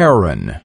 heron